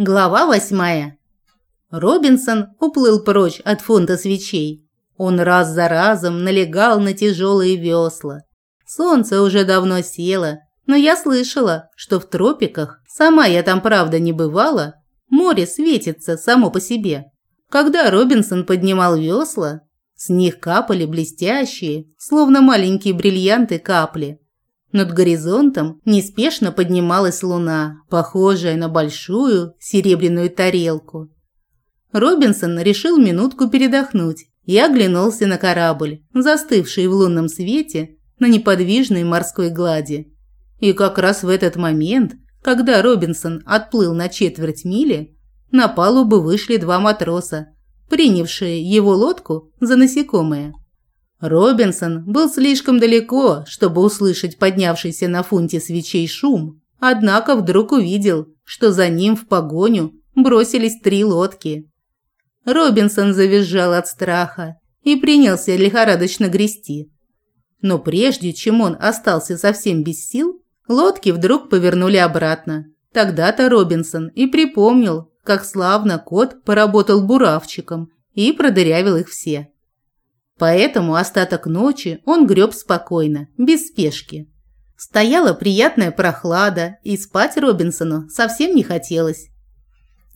Глава восьмая. Робинсон уплыл прочь от фунта свечей. Он раз за разом налегал на тяжелые весла. Солнце уже давно село, но я слышала, что в тропиках, сама я там правда не бывала, море светится само по себе. Когда Робинсон поднимал весла, с них капали блестящие, словно маленькие бриллианты капли. Над горизонтом неспешно поднималась луна, похожая на большую серебряную тарелку. Робинсон решил минутку передохнуть и оглянулся на корабль, застывший в лунном свете на неподвижной морской глади. И как раз в этот момент, когда Робинсон отплыл на четверть мили, на палубу вышли два матроса, принявшие его лодку за насекомое. Робинсон был слишком далеко, чтобы услышать поднявшийся на фунте свечей шум, однако вдруг увидел, что за ним в погоню бросились три лодки. Робинсон завизжал от страха и принялся лихорадочно грести. Но прежде чем он остался совсем без сил, лодки вдруг повернули обратно. Тогда-то Робинсон и припомнил, как славно кот поработал буравчиком и продырявил их все. Поэтому остаток ночи он греб спокойно, без спешки. Стояла приятная прохлада, и спать Робинсону совсем не хотелось.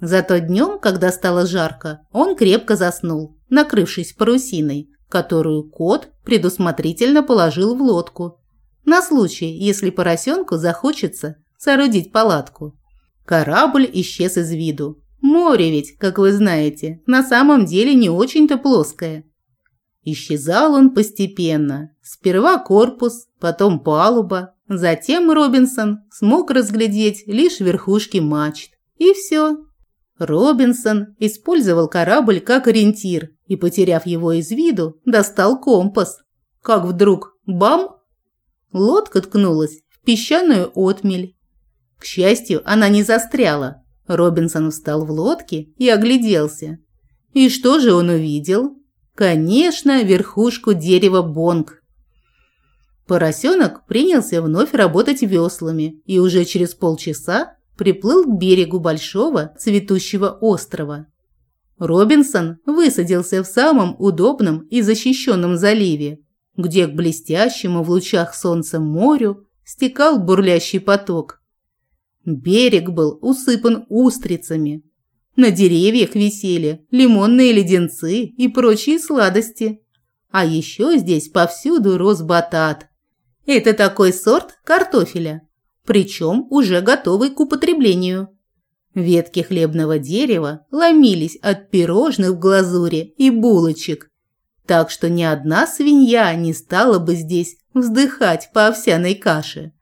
Зато днем, когда стало жарко, он крепко заснул, накрывшись парусиной, которую кот предусмотрительно положил в лодку, на случай, если поросенку захочется соорудить палатку. Корабль исчез из виду. Море ведь, как вы знаете, на самом деле не очень-то плоское – Исчезал он постепенно. Сперва корпус, потом палуба. Затем Робинсон смог разглядеть лишь верхушки мачт. И все. Робинсон использовал корабль как ориентир и, потеряв его из виду, достал компас. Как вдруг бам! Лодка ткнулась в песчаную отмель. К счастью, она не застряла. Робинсон встал в лодке и огляделся. И что же он увидел? Конечно, верхушку дерева бонг. Поросенок принялся вновь работать веслами и уже через полчаса приплыл к берегу большого цветущего острова. Робинсон высадился в самом удобном и защищенном заливе, где к блестящему в лучах солнца морю стекал бурлящий поток. Берег был усыпан устрицами, на деревьях висели лимонные леденцы и прочие сладости. А еще здесь повсюду рос батат. Это такой сорт картофеля, причем уже готовый к употреблению. Ветки хлебного дерева ломились от пирожных в глазури и булочек, так что ни одна свинья не стала бы здесь вздыхать по овсяной каше.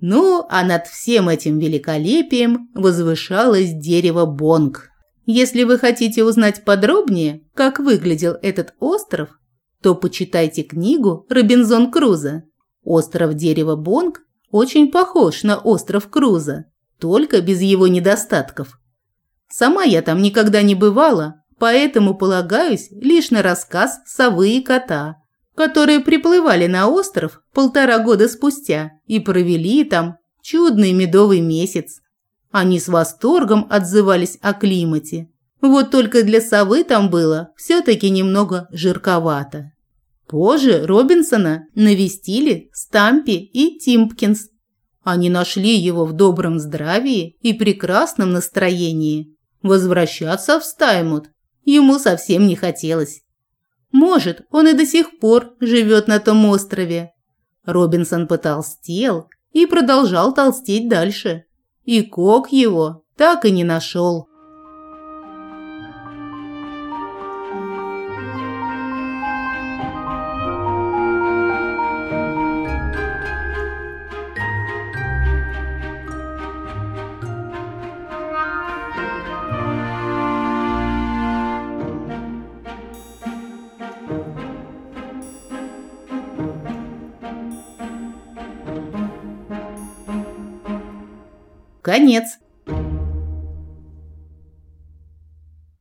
Ну, а над всем этим великолепием возвышалось дерево бонг. Если вы хотите узнать подробнее, как выглядел этот остров, то почитайте книгу «Робинзон Крузо». Остров дерева Бонг очень похож на остров Круза, только без его недостатков. Сама я там никогда не бывала, поэтому полагаюсь лишь на рассказ совы и кота, которые приплывали на остров полтора года спустя и провели там чудный медовый месяц. Они с восторгом отзывались о климате. Вот только для совы там было все-таки немного жирковато. Позже Робинсона навестили Стампи и Тимпкинс. Они нашли его в добром здравии и прекрасном настроении. Возвращаться в Стаймут ему совсем не хотелось. Может, он и до сих пор живет на том острове. Робинсон потолстел и продолжал толстеть дальше. И Кок его так и не нашел. Конец.